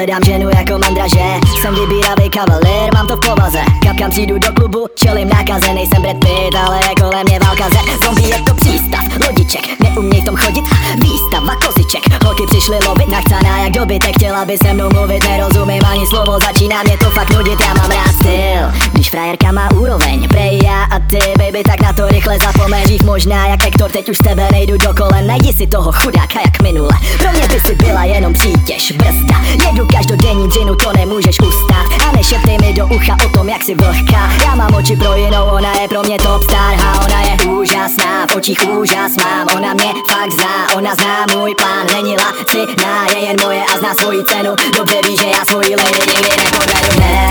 hledám ženu jako mandraže Jsem vybíravý kavalér, mám to v povaze. Kapkám přijdu do klubu, čelím nákaze. Nejsem Brad Pitt, ale je kolem mě válka ze Zombie jako přístav, lodiček Neuměj v tom chodit, výstava koziček Holky přišly lovit, nachcaná jak dobytek Chtěla by se mnou mluvit, nerozumím ani slovo Začíná mě to fakt nudit, já mám rád styl. Když frajerka má úroveň, prej já a ty Baby, tak na to rychle zapomeň Dřív možná jak Hector, teď už tebe nejdu do kolen. Najdi si toho chudáka jak minule. Pro mě by si byla jenom přítěž, brzda. Jedu každodenní dřinu, to nemůžeš ustát. A nešeptej mi ucha o tom, jak si vlhká. Já mám oči pro jinou, ona je pro mě top star. A ona je úžasná, v očích úžas mám. Ona mě fakt zná, ona zná můj plán. Není laciná, je jen moje a zná svoji cenu. Dobře ví, že já svoji lady nikdy nepovedu. Ne,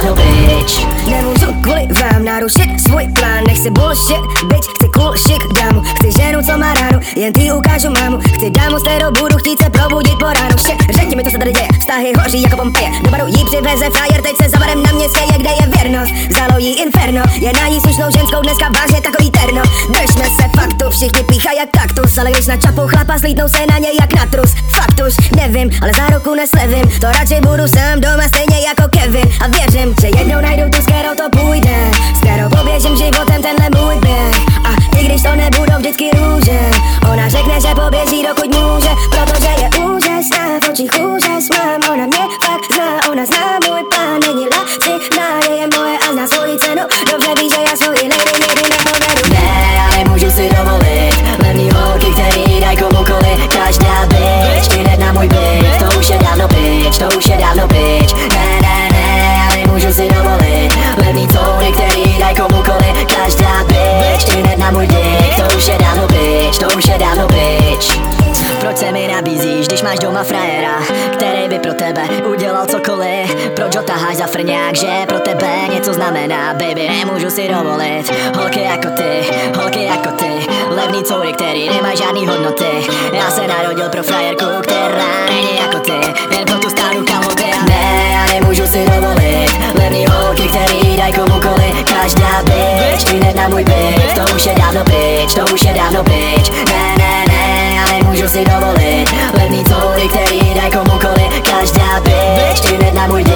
dávno bitch Nemůžu kvůli vám narušit svůj plán. Nechci bullshit, bitch, chci cool shit dámu. Chci ženu, co má ránu, jen ty ukážu mámu. Chci dámu, s kterou budu chtít se probudit po ránu. Shit, řekni mi, co se tady děje, vztahy hoří jako pompeje. Do baru jí přiveze frajer, teď se zavarem na městě je, kde je věrnost. Zalojí inferno, je na ní slušnou ženskou dneska vážně takový terno. Držme se faktu, všichni píchají jak kaktus. Ale když na čapu chlapa slítnou se na něj jak na trus Už nevím, ale za ruku neslevím To radši budu sám doma stejně jako Kevin. A věřím, že jednou najdu tu, bitch, zmizíš, když máš doma frajera, který by pro tebe udělal cokoliv? Proč ho taháš za frňák, že pro tebe něco znamená? Baby, nemůžu si dovolit. Holky jako ty, holky jako ty. Levný coury, který nemá žádný hodnoty. Já se narodil pro frajerku, která není jako ty. Jen pro tu stánu kamoty a ne, já nemůžu si dovolit. Levný holky, který daj komukoli Každá bitch, ty hned na můj byt. To už je dávno bitch, to už je dávno bitch Ne, ne, můžu si dovolit. Levný touhy, který dají komukoli Každá bitch, ty hned na můj